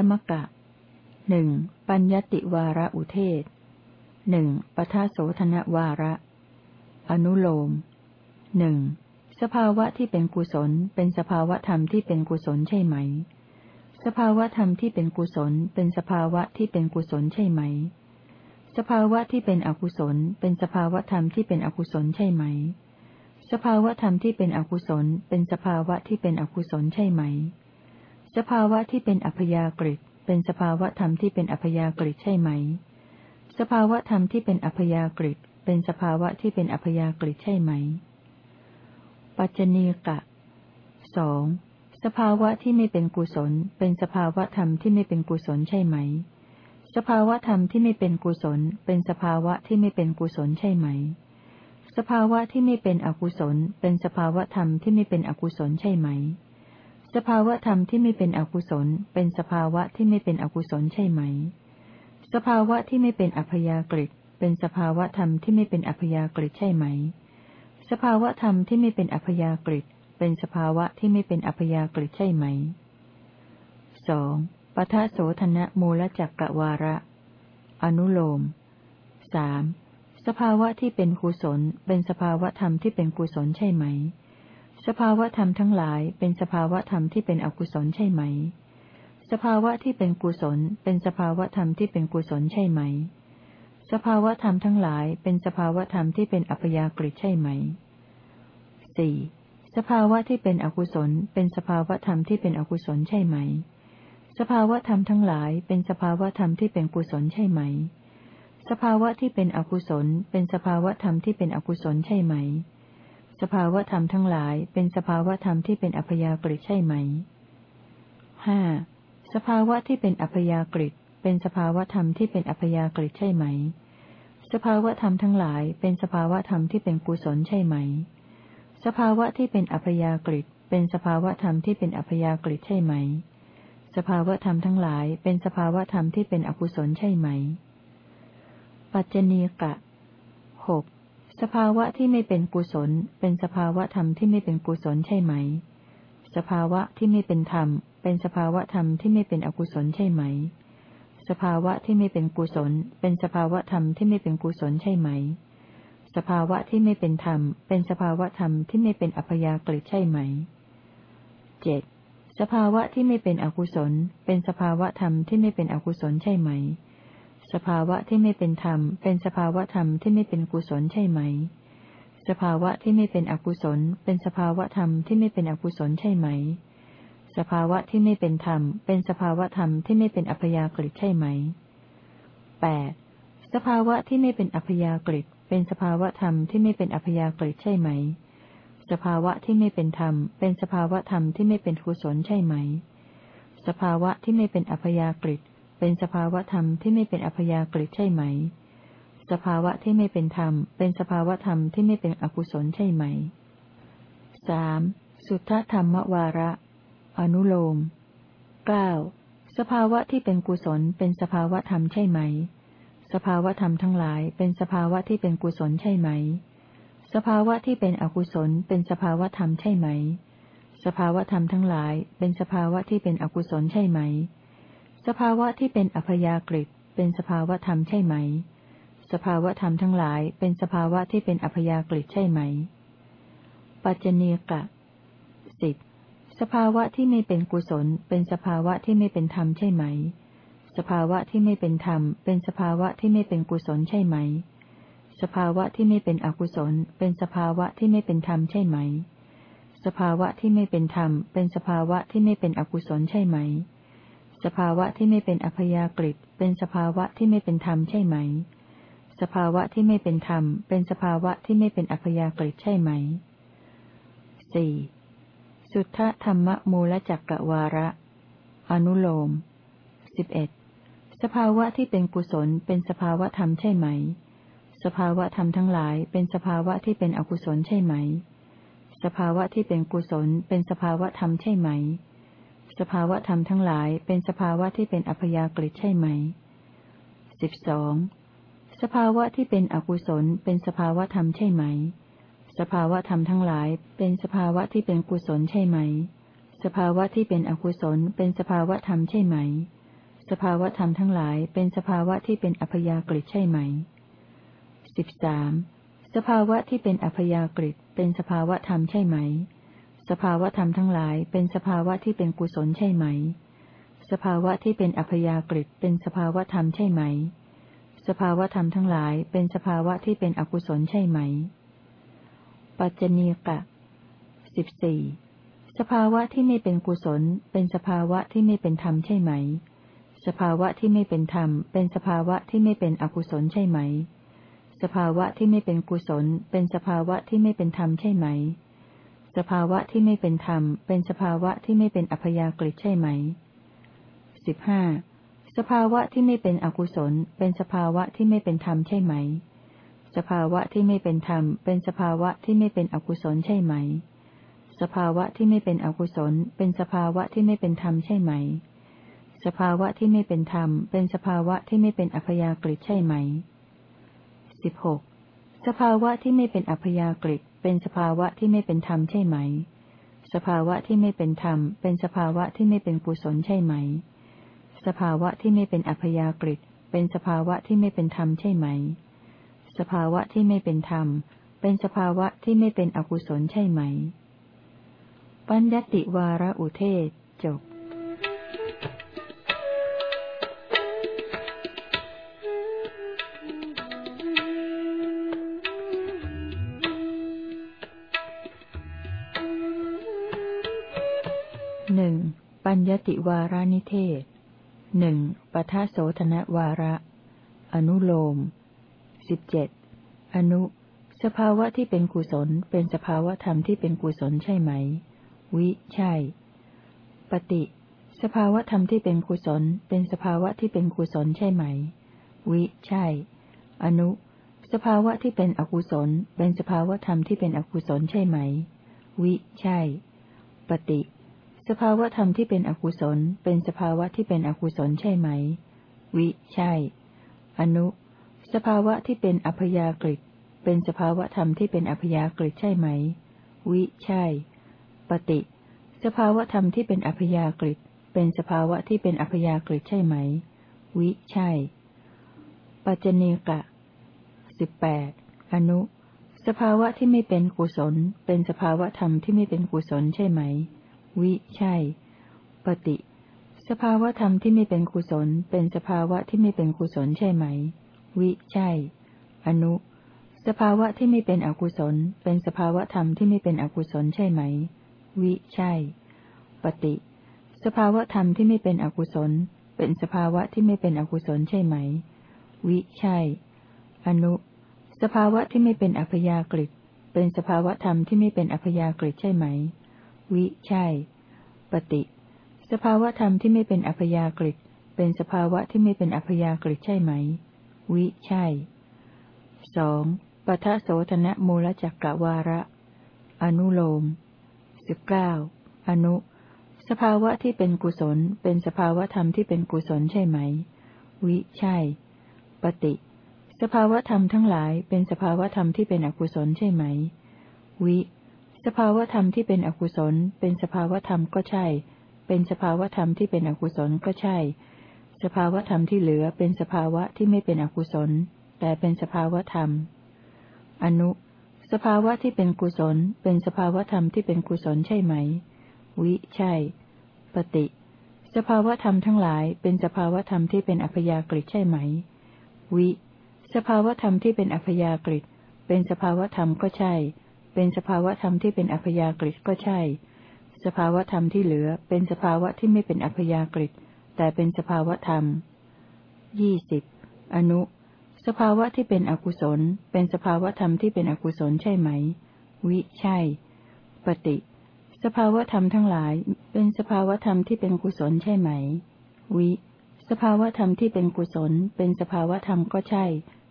มยมกะหนึ่งปัญญติวาระอุเทศหนึ่งปทาโสธนวาระ อนุโลมหนึ่งสภาวะที่เป็นกุศล เป็นสภาวะธรรมที่เป็นกุศลใช่ไหม สภาวะธรรมที่เป็นกุศล เป็นสภาวะที่เป็นกุศลใช่ไหม สภาวะที่เป็นอกุศล เป็นสภาวะธรรมที่เป็นอกุศลใช่ไหม สภาวะธรรมที่เป็นอกุศล เป็นสภาวะที่เป็นอกุศลใช่ไหม สภาวะที่เป็นอัพยากฤิเป็นสภาวะธรรมที่เป็นอัพยากฤิใช่ไหม สภาวะธรรมที่เป็นอัพยากฤิเป็นสภาวะที่เป็นอัพยากฤิใช่ไหม ปัจจเนกะสองสภาวะที่ไม่เป็นกุศล เป็นสภาวะธรรมที่ไม่เป็นกุศลใช่ไหม สภาวะธรรมที่ไม่เป็นกุศล เป็นสภาวะที่ไม่เป็นกุศลใช่ไหม สภาวะที่ไม่เป็นอกุศล เป็นสภาวะธรรมที่ไม่เป็นอกุศลใช่ไหม สภาวะธรรมที่ไม่เป็นอกุศล เป็นสภาวะที่ไม่เป็นอกุศลใช่ไหม สภาวะที่ไม่เป็นอัพยากฤิเป็นสภาวะธรรมที่ไม่เป็นอัพยากฤิใช่ไหม สภาวะธรรมที่ไม่เป็นอัพยากฤิเป็นสภาวะที่ไม่เป็นอัพยากฤิใช่ไหมสองปทโสธนะมูลจักกะวาระ อนุโลมสามสภาวะที่เป็นกุศล เป็นสภาวะธรรมที่เป็นกุศลใช่ไหม สภาวะธรรมทั้งหลายเป็นสภาวะธรรมที่เป็นอกุศลใช่ไหม สภาวะที่เป็นกุศล เป็นสภาวะธรรมที่เป็นกุศลใช่ไหม สภาวธรรมทั้งหลายเป็นสภาวธรรมที่เป็นอัพยากฤิใช่ไหมสี่สภาวะที่เป็นอกุศล เป็นสภาวธรรมที่เป็นอกุศลใช่ไหม สภาวธรรมทั้งหลายเป็นสภาวธรรมที่เป็นกุศลใช่ไหม สภาวะที่เป็นอกุศล เป็นสภาวธรรมที่เป็นอกุศลใช่ไหม สภาวธรรมทั้งหลายเป็นสภาวธรรมที่เป็นอัพยากฤิใช่ไหมห้าสภาวะที่เป็นอัพยากฤิเป็นสภาวธรรมที่เป็นอัพยากฤิใช่ไหม สภาวธรรมทั้งหลายเป็นสภาวธรรมที่เป็นกุศลใช่ไหม สภาวะที่เป็นอัพยากฤิเป็นสภาวธรรมที่เป็นอัพยากฤิใช่ไหม สภาวธรรมทั้งหลายเป็นสภาวธรรมที่เป็นอกุศลใช่ไหม ปัจจเนกะหก สภาวะที่ไม่เป็นกุศล เป็นสภาวะธรรมที่ไม่เป็นกุศลใช่ไหม สภาวะที่ไม่เป็นธรรม เป็นสภาวะธรรมที่ไม่เป็นอกุศลใช่ไหม สภาวะที่ไม่เป็นกุศล เป็นสภาวะธรรมที่ไม่เป็นกุศลใช่ไหม สภาวะที่ไม่เป็นธรรม เป็นสภาวะธรรมที่ไม่เป็นอัพยากฤิใช่ไหมเจ็ดสภาวะที่ไม่เป็นอกุศล เป็นสภาวะธรรมที่ไม่เป็นอกุศลใช่ไหม สภาวะที่ไม่เป็นธรรม เป็นสภาวะธรรมที่ไม่เป็นกุศลใช่ไหม สภาวะที่ไม่เป็นอกุศล เป็นสภาวะธรรมที่ไม่เป็นอกุศลใช่ไหม สภาวะที่ไม่เป็นธรรม เป็นสภาวะธรรมที่ไม่เป็นอัพยากฤิใช่ไหมแปดสภาวะที่ไม่เป็นอัพยากฤิเป็นสภาวะธรรมที่ไม่เป็นอัพยากฤิใช่ไหม สภาวะที่ไม่เป็นธรรม เป็นสภาวะธรรมที่ไม่เป็นกุศลใช่ไหม สภาวะที่ไม่เป็นอัพยากฤิ เป็นสภาวะธรรมที่ไม่เป็นอัพยากฤิใช่ไหม สภาวะที่ไม่เป็นธรรม เป็นสภาวะธรรมที่ไม่เป็นอกุศลใช่ไหมสามสุทธธรรมวาระ อนุโลมเก้าสภาวะที่เป็นกุศลเป็นสภาวะธรรมใช่ไหม สภาวะธรรมทั้งหลายเป็นสภาวะที่เป็นกุศลใช่ไหม สภาวะที่เป็นอกุศลเป็นสภาวะธรรมใช่ไหม สภาวะธรรมทั้งหลายเป็นสภาวะที่เป็นอกุศลใช่ไหม สภาวะที่เป็นอัพยากฤิเป็นสภาวะธรรมใช่ไหม สภาวะธรรมทั้งหลายเป็นสภาวะที่เป็นอัพยากฤิใช่ไหม ปัจเจเนกะสิบสภาวะที่ไม่เป็นกุศล เป็นสภาวะที่ไม่เป็นธรรมใช่ไหม สภาวะที่ไม่เป็นธรรม เป็นสภาวะที่ไม่เป็นกุศลใช่ไหม สภาวะที่ไม่เป็นอกุศล เป็นสภาวะที่ไม่เป็นธรรมใช่ไหม สภาวะที่ไม่เป็นธรรม เป็นสภาวะที่ไม่เป็นอกุศลใช่ไหม สภาวะที่ไม่เป็นอัพยากฤิเป็นสภาวะที่ไม่เป็นธรรมใช่ไหม สภาวะที่ไม่เป็นธรรม เป็นสภาวะที่ไม่เป็นอัพยากฤิใช่ไหมสี่สุทธธรรมมูลจักกวาระ อนุโลมสิบเอ็ดสภาวะที่เป็นกุศลเป็นสภาวะธรรมใช่ไหม สภาวะธรรมทั้งหลายเป็นสภาวะที่เป็นอกุศลใช่ไหม สภาวะที่เป็นกุศลเป็นสภาวะธรรมใช่ไหม สภาวะธรรมทั้งหลายเป็นสภาวะที่เป็นอัพยากฤิใช่ไหมสิบสองสภาวะที่เป็นอกุศลเป็นสภาวะธรรมใช่ไหม สภาวะธรรมทั้งหลายเป็นสภาวะที่เป็นกุศลใช่ไหม สภาวะที่เป็นอกุศลเป็นสภาวะธรรมใช่ไหม สภาวะธรรมทั้งหลายเป็นสภาวะที่เป็นอัพยากฤิใช่ไหมสิบสามสภาวะที่เป็นอัพยากฤิเป็นสภาวะธรรมใช่ไหม สภาวะธรรมทั้งหลายเป็นสภาวะที่เป็นกุศลใช่ไหม สภาวะที่เป็นอัพยากฤิเป็นสภาวะธรรมใช่ไหม สภาวะธรรมทั้งหลายเป็นสภาวะที่เป็นอกุศลใช่ไหม ปัจจเนกะสิบสี่สภาวะที่ไม่เป็นกุศล เป็นสภาวะที่ไม่เป็นธรรมใช่ไหม สภาวะที่ไม่เป็นธรรม เป็นสภาวะที่ไม่เป็นอกุศลใช่ไหม สภาวะที่ไม่เป็นกุศล เป็นสภาวะที่ไม่เป็นธรรมใช่ไหม สภาวะที่ไม่เป็นธรรม เป็นสภาวะที่ไม่เป็นอัพยากฤิใช่ไหมสิบห้าสภาวะที่ไม่เป็นอกุศล เป็นสภาวะที่ไม่เป็นธรรมใช่ไหม สภาวะที่ไม่เป็นธรรม เป็นสภาวะที่ไม่เป็นอกุศลใช่ไหม สภาวะที่ไม่เป็นอกุศล เป็นสภาวะที่ไม่เป็นธรรมใช่ไหม สภาวะที่ไม่เป็นธรรม เป็นสภาวะที่ไม่เป็นอัพยากฤิใช่ไหมสิบหกสภาวะที่ไม่เป็นอัพยากฤิ เป็นสภาวะที่ไม่เป็นธรรมใช่ไหม สภาวะที่ไม่เป็นธรรม เป็นสภาวะที่ไม่เป็นกุศลใช่ไหม สภาวะที่ไม่เป็นอัพยากฤิเป็นสภาวะที่ไม่เป็นธรรมใช่ไหม สภาวะที่ไม่เป็นธรรม เป็นสภาวะที่ไม่เป็นอกุศลใช่ไหม ปัญญติวาระอุเทศจบ ติวารานิเทศหนึ่งปทาโสธนวาระ อนุโลมสิบเจ็ดอนุ สภาวะที่เป็นกุศล เป็นสภาวะธรรมที่เป็นกุศลใช่ไหม วิ ใช่ ปฏิ สภาวะธรรมที่เป็นกุศล เป็นสภาวะที่เป็นกุศลใช่ไหม วิ ใช่ อนุ สภาวะที่เป็นอกุศล เป็นสภาวะธรรมที่เป็นอกุศลใช่ไหม วิ ใช่ ปฏิ สภาวธรรมที่เป็นอกุศล เป็นสภาวะที่เป็นอกุศลใช่ไหม วิ ใช่ อนุ สภาวะที่เป็นอัพยากฤิเป็นสภาวธรรมที่เป็นอัพยากฤิใช่ไหม วิ ใช่ ปฏิ สภาวธรรมที่เป็นอัพยากฤิเป็นสภาวะที่เป็นอัพยากฤิใช่ไหม วิ ใช่ ปัจเจเนกะสิบแปดอนุ สภาวะที่ไม่เป็นกุศล เป็นสภาวะธรรมที่ไม่เป็นกุศลใช่ไหม วิใช่ ปฏิ สภาวะธรรมที่ไม่เป็นกุศล เป็นสภาวะที่ไม่เป็นกุศลใช่ไหม วิใช่ อนุ สภาวะที่ไม่เป็นอกุศล เป็นสภาวะธรรมที่ไม่เป็นอกุศลใช่ไหม วิใช่ ปฏิ สภาวะธรรมที่ไม่เป็นอกุศล เป็นสภาวะที่ไม่เป็นอกุศลใช่ไหม วิใช่ อนุ สภาวะที่ไม่เป็นอัพยากฤิเป็นสภาวะธรรมที่ไม่เป็นอัพยากฤิใช่ไหม วิใช่ ปฏิ สภาวะธรรมที่ไม่เป็นอัพยากฤิเป็นสภาวะที่ไม่เป็นอัพยากฤิใช่ไหม วิใช่สองปทโสธนะมูลจักกะวาระ อนุโลมสิบเก้าอนุ สภาวะที่เป็นกุศล เป็นสภาวะธรรมที่เป็นกุศลใช่ไหม วิใช่ ปฏิ สภาวะธรรมทั้งหลายเป็นสภาวะธรรมที่เป็นอกุศลใช่ไหม วิ สภาวธรรมที่เป็นอกุศล เป็นสภาวธรรมก็ใช่ เป็นสภาวธรรมที่เป็นอกุศลก็ใช่ สภาวธรรมที่เหลือเป็นสภาวะที่ไม่เป็นอกุศล แต่เป็นสภาวธรรม อนุ สภาวะที่เป็นกุศล เป็นสภาวธรรมที่เป็นกุศลใช่ไหม วิ ใช่ ปฏิ สภาวธรรมทั้งหลายเป็นสภาวธรรมที่เป็นอัพยากฤิใช่ไหม วิ สภาวธรรมที่เป็นอัพยากฤิเป็นสภาวธรรมก็ใช่ เป็นสภาวะธรรมที่เป็นอัพยากฤิก็ใช่ สภาวะธรรมที่เหลือเป็นสภาวะที่ไม่เป็นอัพยากฤิแต่เป็นสภาวะธรรมยี่สิบอนุ สภาวะที่เป็นอกุศล เป็นสภาวะธรรมที่เป็นอกุศลใช่ไหม วิใช่ ปฏิ สภาวะธรรมทั้งหลาย เป็นสภาวะธรรมที่เป็นกุศลใช่ไหม วิ สภาวะธรรมที่เป็นกุศล เป็นสภาวะธรรมก็ใช่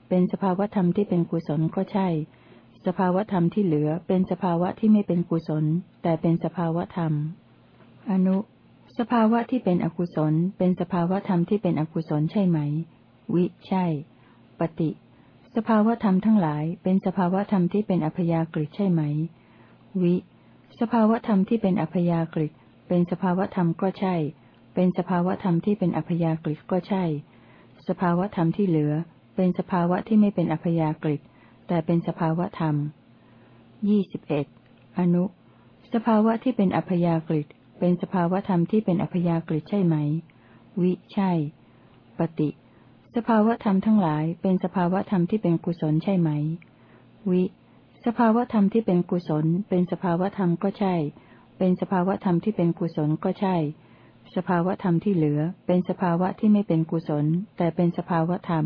เป็นสภาวะธรรมที่เป็นกุศลก็ใช่ สภาวะธรรมที่เหลือเป็นสภาวะที่ไม่เป็นกุศล แต่เป็นสภาวะธรรม อนุ สภาวะที่เป็นอกุศล เป็นสภาวะธรรมที่เป็นอกุศลใช่ไหม วิ ใช่ ปฏิ สภาวธรรมทั้งหลาย เป็นสภาวธรรมที่เป็นอัพยากฤิใช่ไหม วิ สภาวธรรมที่เป็นอัพยากฤิเป็นสภาวธรรมก็ใช่ เป็นสภาวธรรมที่เป็นอัพยากฤิก็ใช่ สภาวธรรมที่เหลือ เป็นสภาวะที่ไม่เป็นอัพยากฤิ แต่เป็นสภาวธรรมยี่สิบเอ็ดอนุ สภาวะที่เป็นอัพยากฤิเป็นสภาวธรรมที่เป็นอัพยากฤิใช่ไหม วิ ใช่ ปฏิ สภาวธรรมทั้งหลายเป็นสภาวธรรมที่เป็นกุศลใช่ไหม วิ สภาวธรรมที่เป็นกุศล เป็นสภาวธรรมก็ใช่ เป็นสภาวธรรมที่เป็นกุศลก็ใช่ สภาวธรรมที่เหลือ เป็นสภาวะที่ไม่เป็นกุศล แต่เป็นสภาวธรรม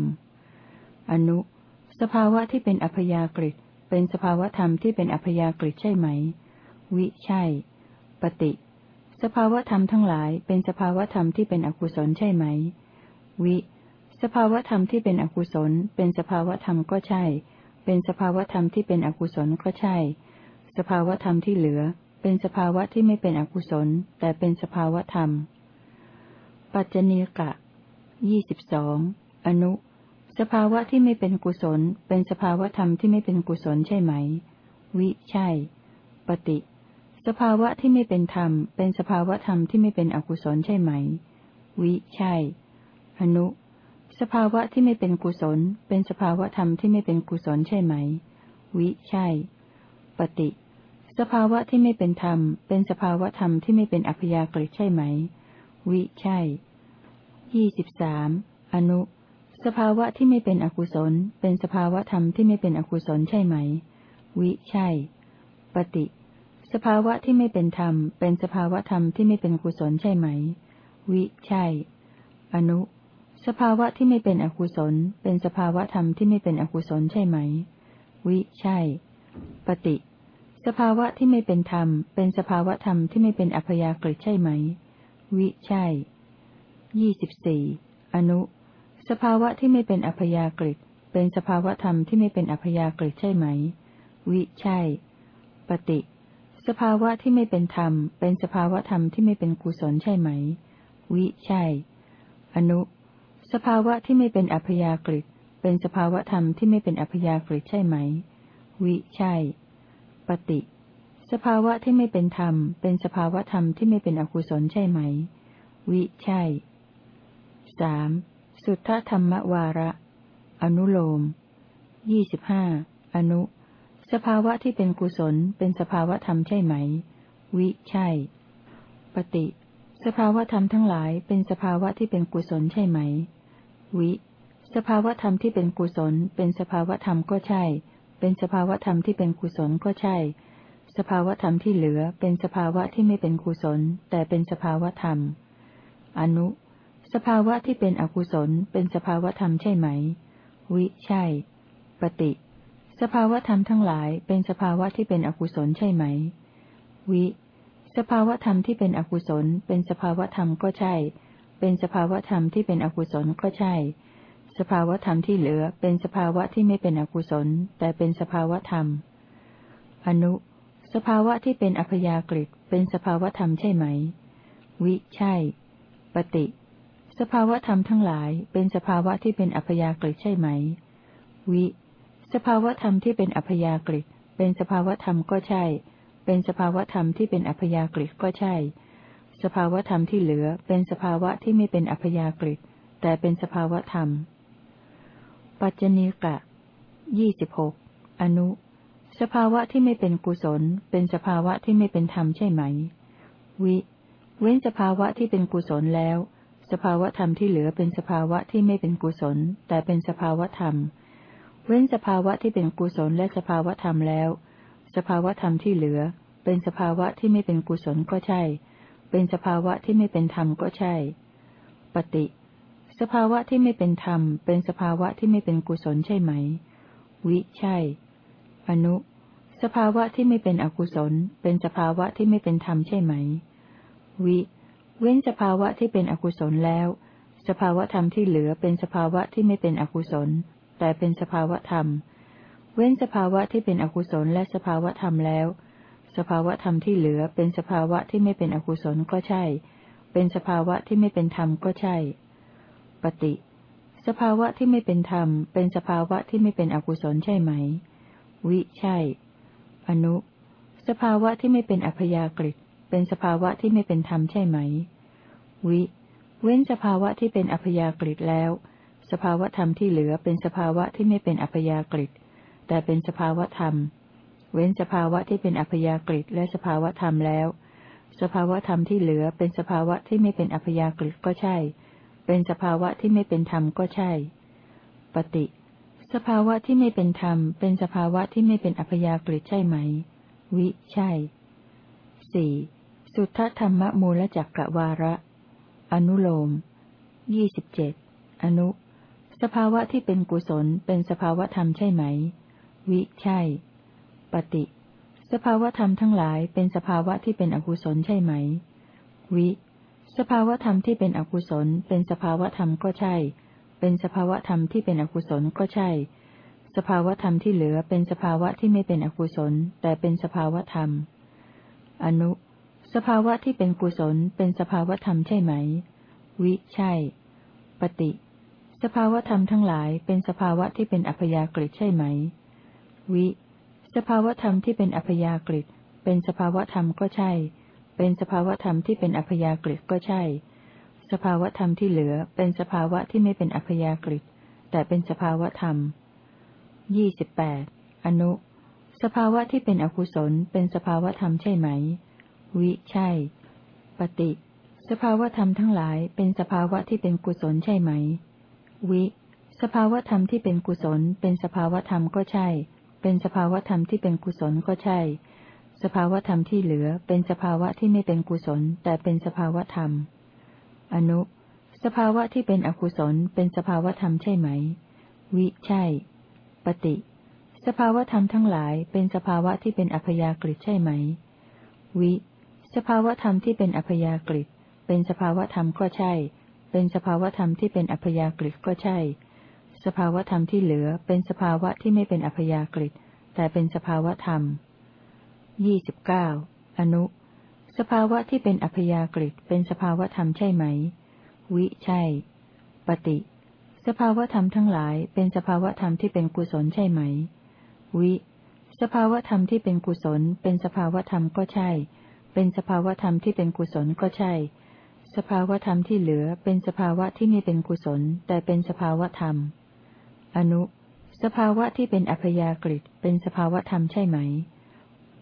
อนุ สภาวะที่เป็นอัพยากฤิเป็นสภาวะธรรมที่เป็นอัพยากฤิใช่ไหม วิใช่ ปฏิ สภาวะธรรมทั้งหลาย เป็นสภาวะธรรมที่เป็นอกุศลใช่ไหม วิ สภาวะธรรมที่เป็นอกุศล เป็นสภาวะธรรมก็ใช่ เป็นสภาวะธรรมที่เป็นอกุศลก็ใช่ สภาวะธรรมที่เหลือ เป็นสภาวะที่ไม่เป็นอกุศล แต่เป็นสภาวะธรรม ปัจจเนกะยี่สิบสองอนุ สภาวะที่ไม่เป็นกุศล เป็นสภาวะธรรมที่ไม่เป็นกุศลใช่ไหม วิ ใช่ ปฏิ สภาวะที่ไม่เป็นธรรม เป็นสภาวะธรรมที่ไม่เป็นอกุศลใช่ไหม วิ ใช่ อนุ สภาวะที่ไม่เป็นกุศล เป็นสภาวะธรรมที่ไม่เป็นกุศลใช่ไหม วิ ใช่ ปฏิ สภาวะที่ไม่เป็นธรรม เป็นสภาวะธรรมที่ไม่เป็นอัพยากฤิใช่ไหม วิ ใช่ ยี่สิบสาม อนุ สภาวะที่ไม่เป็นอกุศล เป็นสภาวะธรรมที่ไม่เป็นอกุศลใช่ไหม วิ ใช่ ปฏิ สภาวะที่ไม่เป็นธรรม เป็นสภาวะธรรมที่ไม่เป็นกุศลใช่ไหม วิ ใช่ อนุ สภาวะที่ไม่เป็นอกุศล เป็นสภาวะธรรมที่ไม่เป็นอกุศลใช่ไหม วิ ใช่ ปฏิ สภาวะที่ไม่เป็นธรรม เป็นสภาวะธรรมที่ไม่เป็นอัพยากฤิใช่ไหม วิ ใช่ ยี่สิบสี่ อนุ สภาวะที่ไม่เป็นอัพยากฤิเป็นสภาวะธรรมที่ไม่เป็นอัพยากฤิใช่ไหม วิใช่ ปฏิ สภาวะที่ไม่เป็นธรรม เป็นสภาวะธรรมที่ไม่เป็นกุศลใช่ไหม วิใช่ อนุ สภาวะที่ไม่เป็นอัพยากฤิเป็นสภาวะธรรมที่ไม่เป็นอัพยากฤิใช่ไหม วิใช่ ปฏิ สภาวะที่ไม่เป็นธรรม เป็นสภาวะธรรมที่ไม่เป็นอกุศลใช่ไหม วิใช่สาม สุทธธรรมวาระ อนุโลมยี่สิบห้าอนุ สภาวะที่เป็นกุศลเป็นสภาวะธรรมใช่ไหม วิใช่ ปฏิ สภาวะธรรมทั้งหลายเป็นสภาวะที่เป็นกุศลใช่ไหม วิ สภาวะธรรมที่เป็นกุศล เป็นสภาวะธรรมก็ใช่ เป็นสภาวะธรรมที่เป็นกุศลก็ใช่ สภาวะธรรมที่เหลือเป็นสภาวะที่ไม่เป็นกุศล แต่เป็นสภาวะธรรม อนุ สภาวะที่เป็นอกุศลเป็นสภาวะธรรมใช่ไหม วิ ใช่ ปฏิ สภาวะธรรมทั้งหลายเป็นสภาวะที่เป็นอกุศลใช่ไหม วิ สภาวะธรรมที่เป็นอกุศล เป็นสภาวะธรรมก็ใช่ เป็นสภาวะธรรมที่เป็นอกุศลก็ใช่ สภาวะธรรมที่เหลือเป็นสภาวะที่ไม่เป็นอกุศล แต่เป็นสภาวะธรรม อนุ สภาวะที่เป็นอัพยากฤิเป็นสภาวะธรรมใช่ไหม วิ ใช่ ปฏิ สภาวธรรมทั้งหลายเป็นสภาวะที่เป็นอัพยากฤิใช่ไหม วิ สภาวธรรมที่เป็นอัพยากฤิเป็นสภาวธรรมก็ใช่ เป็นสภาวธรรมที่เป็นอัพยากฤิก็ใช่ สภาวธรรมที่เหลือเป็นสภาวะที่ไม่เป็นอัพยากฤิแต่เป็นสภาวธรรม ปัจจณีกะยี่สิบหกอนุ สภาวะที่ไม่เป็นกุศล เป็นสภาวะที่ไม่เป็นธรรมใช่ไหม วิ เว้นสภาวะที่เป็นกุศลแล้ว สภาวะธรรมที่เหลือเป็นสภาวะที่ไม่เป็นกุศล แต่เป็นสภาวะธรรม เว้นสภาวะที่เป็นกุศลและสภาวะธรรมแล้ว สภาวะธรรมที่เหลือ เป็นสภาวะที่ไม่เป็นกุศลก็ใช่ เป็นสภาวะที่ไม่เป็นธรรมก็ใช่ ปฏิ สภาวะที่ไม่เป็นธรรม เป็นสภาวะที่ไม่เป็นกุศลใช่ไหม วิใช่ อนุ สภาวะที่ไม่เป็นอกุศล เป็นสภาวะที่ไม่เป็นธรรมใช่ไหม วิ เว้นสภาวะที่เป็นอกุศลแล้ว สภาวะธรรมที่เหลือเป็นสภาวะที่ไม่เป็นอกุศล แต่เป็นสภาวะธรรม เว้นสภาวะที่เป็นอกุศลและสภาวะธรรมแล้ว สภาวะธรรมที่เหลือเป็นสภาวะที่ไม่เป็นอกุศลก็ใช่ เป็นสภาวะที่ไม่เป็นธรรมก็ใช่ ปฏิ สภาวะที่ไม่เป็นธรรม เป็นสภาวะที่ไม่เป็นอกุศลใช่ไหม วิใช่ อนุ สภาวะที่ไม่เป็นอัพยากฤิ เป็นสภาวะที่ไม่เป็นธรรมใช่ไหม วิ เว้นสภาวะที่เป็นอัพยากฤิแล้ว สภาวะธรรมที่เหลือเป็นสภาวะที่ไม่เป็นอัพยากฤิแต่เป็นสภาวะธรรม เว้นสภาวะที่เป็นอัพยากฤิและสภาวะธรรมแล้ว สภาวะธรรมที่เหลือเป็นสภาวะที่ไม่เป็นอัพยากฤิก็ใช่ เป็นสภาวะที่ไม่เป็นธรรมก็ใช่ ปฏิ สภาวะที่ไม่เป็นธรรม เป็นสภาวะที่ไม่เป็นอัพยากฤิใช่ไหม วิ ใช่สี่ สุทธธรรมมูลจักกวาระ อนุโลมยี่สิบเจ็ดอนุ สภาวะที่เป็นกุศลเป็นสภาวะธรรมใช่ไหม วิใช่ ปฏิ สภาวะธรรมทั้งหลายเป็นสภาวะที่เป็นอกุศลใช่ไหม วิ สภาวะธรรมที่เป็นอกุศล เป็นสภาวะธรรมก็ใช่ เป็นสภาวะธรรมที่เป็นอกุศลก็ใช่ สภาวะธรรมที่เหลือเป็นสภาวะที่ไม่เป็นอกุศล แต่เป็นสภาวะธรรม อนุ สภาวะที่เป็นกุศลเป็นสภาวะธรรมใช่ไหม วิใช่ ปฏิ สภาวะธรรมทั้งหลายเป็นสภาวะที่เป็นอัพยากฤิใช่ไหม วิ สภาวะธรรมที่เป็นอัพยากฤิเป็นสภาวะธรรมก็ใช่ เป็นสภาวะธรรมที่เป็นอัพยากฤิก็ใช่ สภาวะธรรมที่เหลือเป็นสภาวะที่ไม่เป็นอัพยากฤิแต่เป็นสภาวะธรรมยี่สิบแปดอนุ สภาวะที่เป็นอกุศลเป็นสภาวะธรรมใช่ไหม วิใช่ ปฏิ สภาวะธรรมทั้งหลายเป็นสภาวะที่เป็นกุศลใช่ไหม วิ สภาวะธรรมที่เป็นกุศล เป็นสภาวะธรรมก็ใช่ เป็นสภาวะธรรมที่เป็นกุศลก็ใช่ สภาวะธรรมที่เหลือเป็นสภาวะที่ไม่เป็นกุศล แต่เป็นสภาวะธรรม อนุ สภาวะที่เป็นอกุศล เป็นสภาวะธรรมใช่ไหม วิใช่ ปฏิสภาวธรรมทั้งหลายเป็นสภาวะที่เป็นอัพยากฤิใช่ไหม วิ สภาวธรรมที่เป็นอัพยากฤิเป็นสภาวธรรมก็ใช่ เป็นสภาวธรรมที่เป็นอัพยากฤิก็ใช่ สภาวธรรมที่เหลือเป็นสภาวะที่ไม่เป็นอัพยากฤิแต่เป็นสภาวธรรมยี่สิบเก้าอนุ สภาวะที่เป็นอัพยากฤิเป็นสภาวธรรมใช่ไหม วิใช่ ปฏิ สภาวธรรมทั้งหลายเป็นสภาวธรรมที่เป็นกุศลใช่ไหม วิ สภาวธรรมที่เป็นกุศลเป็นสภาวธรรมก็ใช่ เป็นสภาวธรรมที่เป็นกุศลก็ใช่ สภาวธรรมที่เหลือเป็นสภาวะที่ไม่เป็นกุศล แต่เป็นสภาวธรรม อนุ สภาวะที่เป็นอัพยากฤิเป็นสภาวธรรมใช่ไหม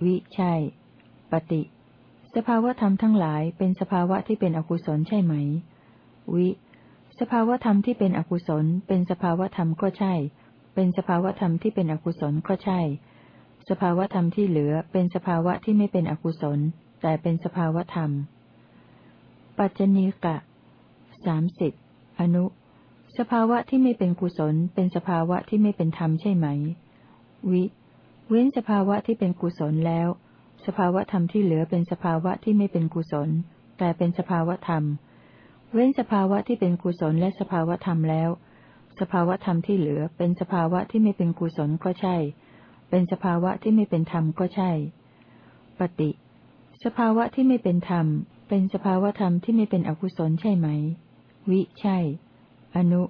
วิใช่ ปฏิ สภาวธรรมทั้งหลายเป็นสภาวะที่เป็นอกุศลใช่ไหม วิ สภาวธรรมที่เป็นอกุศล เป็นสภาวธรรมก็ใช่ เป็นสภาวธรรมที่เป็นอกุศลก็ใช่ สภาวธรรมที่เหลือเป็นสภาวะที่ไม่เป็นอกุศล แต่เป็นสภาวธรรม ปัจจณีกะสามสิบอนุ สภาวะที่ไม่เป็นกุศล เป็นสภาวะที่ไม่เป็นธรรมใช่ไหม วิ เว้นสภาวะที่เป็นกุศลแล้ว สภาวะธรรมที่เหลือเป็นสภาวะที่ไม่เป็นกุศล แต่เป็นสภาวธรรม เว้นสภาวะที่เป็นกุศลและสภาวธรรมแล้ว สภาวธรรมที่เหลือเป็นสภาวะที่ไม่เป็นกุศลก็ใช่ เป็นสภาวะที่ไม่เป็นธรรมก็ใช่ ปฏิ สภาวะที่ไม่เป็นธรรม เป็นสภาวะธรรมที่ไม่เป็นอกุศลใช่ไหม วิ ใช่ อนุ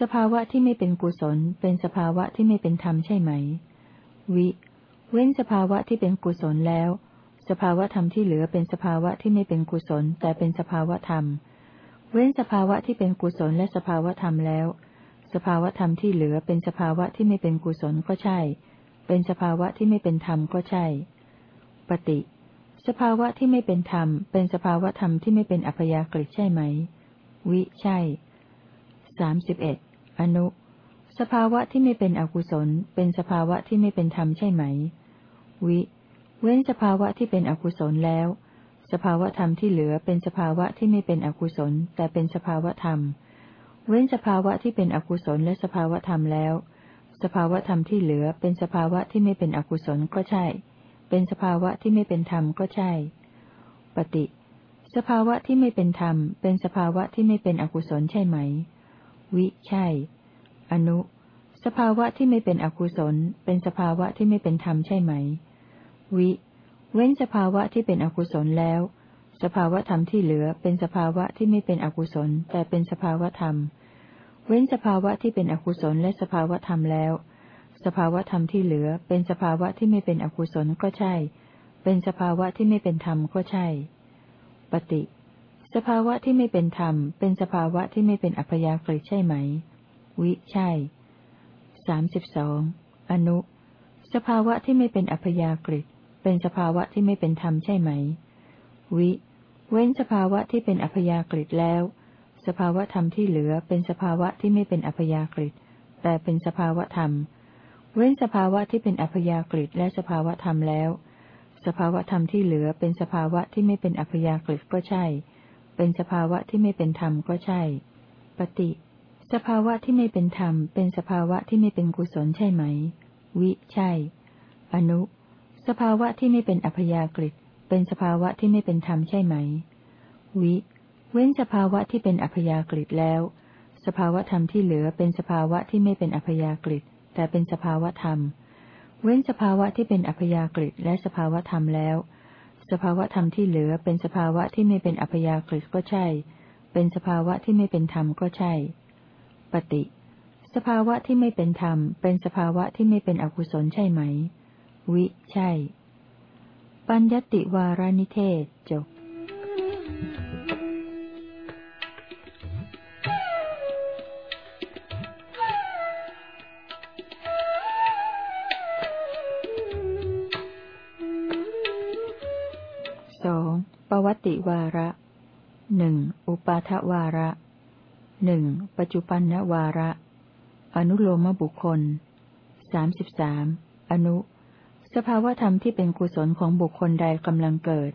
สภาวะที่ไม่เป็นกุศล เป็นสภาวะที่ไม่เป็นธรรมใช่ไหม วิ เว้นสภาวะที่เป็นกุศลแล้ว สภาวะธรรมที่เหลือเป็นสภาวะที่ไม่เป็นกุศล แต่เป็นสภาวะธรรม เว้นสภาวะที่เป็นกุศลและสภาวะธรรมแล้ว สภาวะธรรมที่เหลือเป็นสภาวะที่ไม่เป็นกุศลก็ใช่ เป็นสภาวะที่ไม่เป็นธรรมก็ใช่ ปฏิ สภาวะที่ไม่เป็นธรรม เป็นสภาวะธรรมที่ไม่เป็นอัพยากฤิใช่ไหม วิ ใช่สามสิบเอ็ดอนุ สภาวะที่ไม่เป็นอกุศล เป็นสภาวะที่ไม่เป็นธรรมใช่ไหม วิ เว้นสภาวะที่เป็นอกุศลแล้ว สภาวะธรรมที่เหลือเป็นสภาวะที่ไม่เป็นอกุศล แต่เป็นสภาวะธรรม เว้นสภาวะที่เป็นอกุศลและสภาวะธรรมแล้ว สภาวะธรรมที่เหลือเป็นสภาวะที่ไม่เป็นอกุศลก็ใช่ เป็นสภาวะที่ไม่เป็นธรรมก็ใช่ ปฏิ สภาวะที่ไม่เป็นธรรม เป็นสภาวะที่ไม่เป็นอกุศลใช่ไหม วิ ใช่ อนุ สภาวะที่ไม่เป็นอกุศล เป็นสภาวะที่ไม่เป็นธรรมใช่ไหม วิ เว้นสภาวะที่เป็นอกุศลแล้ว สภาวะธรรมที่เหลือ เป็นสภาวะที่ไม่เป็นอกุศล แต่เป็นสภาวะธรรม เว้นสภาวะที่เป็นอกุศลและสภาวะธรรมแล้ว สภาวธรรมที่เหลือ เป็นสภาวะที่ไม่เป็นอกุศลก็ใช่ เป็นสภาวะที่ไม่เป็นธรรมก็ใช่ ปฏิ สภาวะที่ไม่เป็นธรรม เป็นสภาวะที่ไม่เป็นอัพยากฤิใช่ไหม วิใช่สามสิบสองอนุ สภาวะที่ไม่เป็นอัพยากฤิเป็นสภาวะที่ไม่เป็นธรรมใช่ไหม วิ เว้นสภาวะที่เป็นอัพยากฤิแล้ว สภาวะธรรมที่เหลือเป็นสภาวะที่ไม่เป็นอัพยากฤิแต่เป็นสภาวะธรรม เว้นสภาวะที่เป็นอัพยากฤิและสภาวะธรรมแล้ว สภาวะธรรมที่เหลือเป็นสภาวะที่ไม่เป็นอัพยากฤิก็ใช่ เป็นสภาวะที่ไม่เป็นธรรมก็ใช่ ปฏิ สภาวะที่ไม่เป็นธรรม เป็นสภาวะที่ไม่เป็นกุศลใช่ไหม วิ ใช่ อนุ สภาวะที่ไม่เป็นอัพยากฤิเป็นสภาวะที่ไม่เป็นธรรมใช่ไหม วิ เว้นสภาวะที่เป็นอัพยากฤิแล้ว สภาวะธรรมที่เหลือเป็นสภาวะที่ไม่เป็นอัพยากฤิ แต่เป็นสภาวธรรม เว้นสภาวะที่เป็นอัพยากฤิและสภาวธรรมแล้ว สภาวธรรมที่เหลือเป็นสภาวะที่ไม่เป็นอัพยากฤิก็ใช่ เป็นสภาวะที่ไม่เป็นธรรมก็ใช่ ปฏิ สภาวะที่ไม่เป็นธรรม เป็นสภาวะที่ไม่เป็นอกุศลใช่ไหม วิ ใช่ ปัญญติวารานิเทศจบ ติวาระหนึ่งอุปาทวาระหนึ่งปัจจุปันนวาระ อนุโลมบุคคลสามสิบสามอนุ สภาวธรรมที่เป็นกุศลของบุคคลใดกำลังเกิด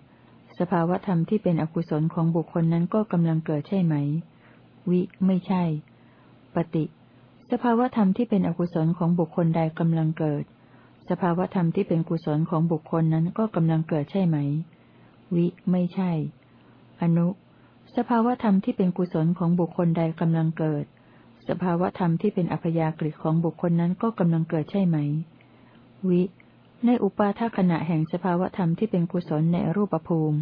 สภาวธรรมที่เป็นอกุศลของบุคคลนั้นก็กำลังเกิดใช่ไหม วิ ไม่ใช่ ปฏิ สภาวธรรมที่เป็นอกุศลของบุคคลใดกำลังเกิด สภาวธรรมที่เป็นกุศลของบุคคลนั้นก็กำลังเกิดใช่ไหม วิไม่ใช่ อนุ สภาวธรรมที่เป็นกุศลของบุคคลใดกำลังเกิด สภาวธรรมที่เป็นอัพยากฤิของบุคคลนั้นก็กำลังเกิดใช่ไหม วิ ในอุปาทขณะแห่งสภาวธรรมที่เป็นกุศลในรูปภูมิ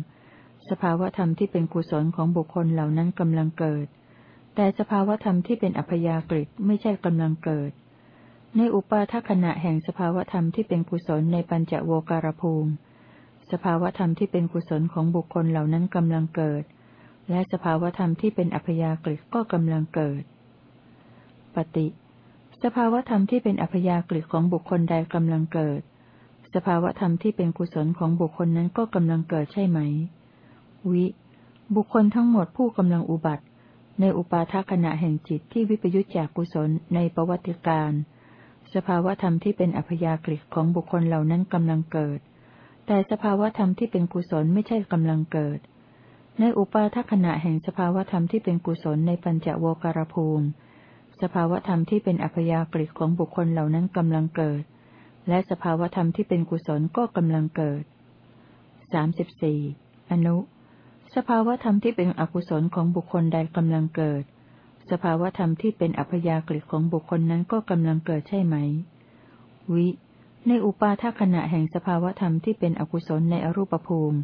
สภาวธรรมที่เป็นกุศลของบุคคลเหล่านั้นกำลังเกิด แต่สภาวธรรมที่เป็นอัพยากฤิไม่ใช่กำลังเกิดในอุปาทขณะแห่งสภาวธรรมที่เป็นกุศลในปัญจโวการภูมิ สภาวธรรมที่เป็นกุศลของบุคคลเหล่านั้นกำลังเกิด และสภาวธรรมที่เป็นอัพยากฤิก็กำลังเกิด ปฏิ สภาวธรรมที่เป็นอัพยากฤิของบุคคลใดกำลังเกิด สภาวธรรมที่เป็นกุศลของบุคคลนั้นก็กำลังเกิดใช่ไหม วิ บุคคลทั้งหมดผู้กำลังอุบัติ ในอุปาทขณะแห่งจิตที่วิปยุจจากกุศลในประวัติการ สภาวธรรมที่เป็นอัพยากฤิของบุคคลเหล่านั้นกำลังเกิด แต่สภาวธรรมที่เป็นกุศลไม่ใช่กำลังเกิด ในอุปาทขณะแห่งสภาวธรรมที่เป็นกุศลในปัญจโวการภูมิ สภาวธรรมที่เป็นอัพยากฤิของบุคคลเหล่านั้นกำลังเกิด และสภาวธรรมที่เป็นกุศลก็กำลังเกิดสามสิบสี่อนุ สภาวธรรมที่เป็นอกุศลของบุคคลใดกำลังเกิด สภาวธรรมที่เป็นอัพยากฤิของบุคคลนั้นก็กำลังเกิดใช่ไหม วิ ในอุปาทขณะแห่งสภาวธรรมที่เป็นอกุศลในอรูปภูมิ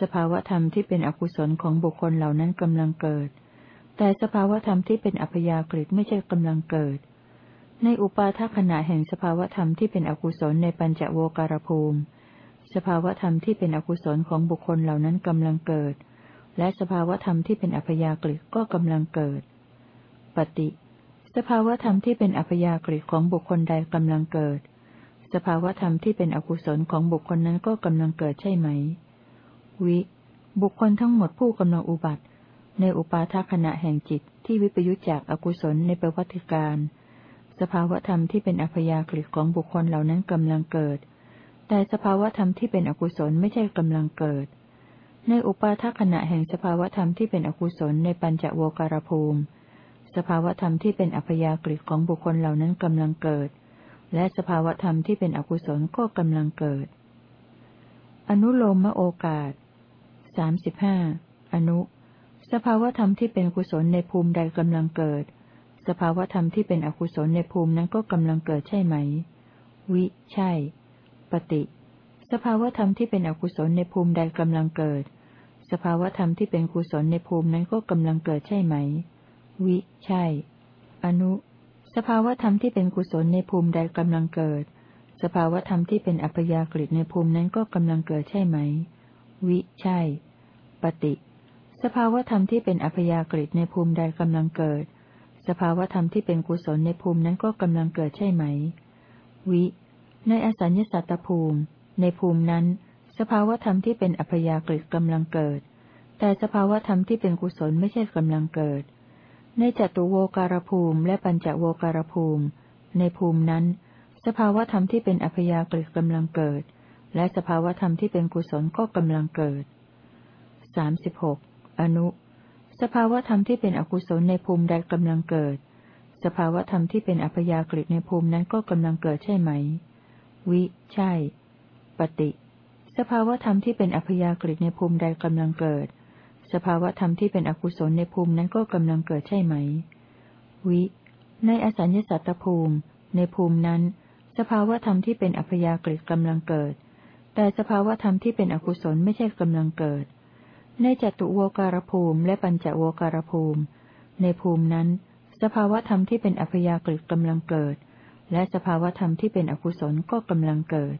สภาวธรรมที่เป็นอกุศลของบุคคลเหล่านั้นกำลังเกิด แต่สภาวธรรมที่เป็นอัพยากฤิไม่ใช่กำลังเกิด ในอุปาทขณะแห่งสภาวธรรมที่เป็นอกุศลในปัญจโวการภูมิ สภาวธรรมที่เป็นอกุศลของบุคคลเหล่านั้นกำลังเกิด และสภาวธรรมที่เป็นอัพยากฤิก็กำลังเกิด ปฏิ สภาวธรรมที่เป็นอัพยากฤิของบุคคลใดกำลังเกิด สภาวธรรมที่เป็นอกุศลของบุคคลนั้นก็กำลังเกิดใช่ไหม วิ บุคคลทั้งหมดผู้กำลังอุบัติ ในอุปาทขณะแห่งจิตที่วิปยุจจากอกุศลในประวัติการ สภาวธรรมที่เป็นอัพยากฤิของบุคคลเหล่านั้นกำลังเกิด แต่สภาวธรรมที่เป็นอกุศลไม่ใช่กำลังเกิด ในอุปาทขณะแห่งสภาวธรรมที่เป็นอกุศลในปัญจโวการภูมิ สภาวธรรมที่เป็นอัพยากฤิของบุคคลเหล่านั้นกำลังเกิด และสภาวธรรมที่เป็นอกุศลก็กำลังเกิด อนุโลมโอกาสสามสิบห้าอนุ สภาวธรรมที่เป็นกุศลในภูมิใดกำลังเกิด สภาวธรรมที่เป็นอกุศลในภูมินั้นก็กำลังเกิดใช่ไหม วิ ใช่ ปฏิ สภาวธรรมที่เป็นอกุศลในภูมิใดกำลังเกิด สภาวธรรมที่เป็นกุศลในภูมินั้นก็กำลังเกิดใช่ไหม วิ ใช่ อนุ สภาวธรรมที่เป็นกุศลในภูมิใดกำลังเกิด สภาวธรรมที่เป็นอัพยากฤิในภูมินั้นก็กำลังเกิดใช่ไหม วิ ใช่ ปฏิ สภาวธรรมที่เป็นอัพยากฤิในภูมิใดกำลังเกิด สภาวธรรมที่เป็นกุศลในภูมินั้นก็กำลังเกิดใช่ไหม วิ ในอสัญญสัตตภูมิ ในภูมินั้น สภาวธรรมที่เป็นอัพยากฤิกำลังเกิด แต่สภาวธรรมที่เป็นกุศลไม่ใช่กำลังเกิด ในจตุโวการภูมิและปัญจโวการภูมิ ในภูมินั้น สภาวธรรมที่เป็นอัพยากฤิกำลังเกิด และสภาวธรรมที่เป็นกุศลก็กำลังเกิดสาสิบหกอนุ สภาวธรรมที่เป็นอกุศลในภูมิใดกำลังเกิด สภาวธรรมที่เป็นอัพยากฤิในภูมินั้นก็กำลังเกิดใช่ไหม วิ ใช่ ปฏิ สภาวธรรมที่เป็นอัพยากฤิในภูมิใดกำลังเกิด สภาวธรรมที่เป็นอกุศลในภูมินั้นก็กำลังเกิดใช่ไหม วิ ในอสัญญสัตตภูมิ ในภูมินั้น สภาวธรรมที่เป็นอัพยากฤิกำลังเกิด แต่สภาวธรรมที่เป็นอกุศลไม่ใช่กำลังเกิด ในจตุโวการภูมิและปัญจโวการภูมิ ในภูมินั้น สภาวธรรมที่เป็นอัพยากฤิกำลังเกิด และสภาวธรรมที่เป็นอกุศลก็กำลังเกิด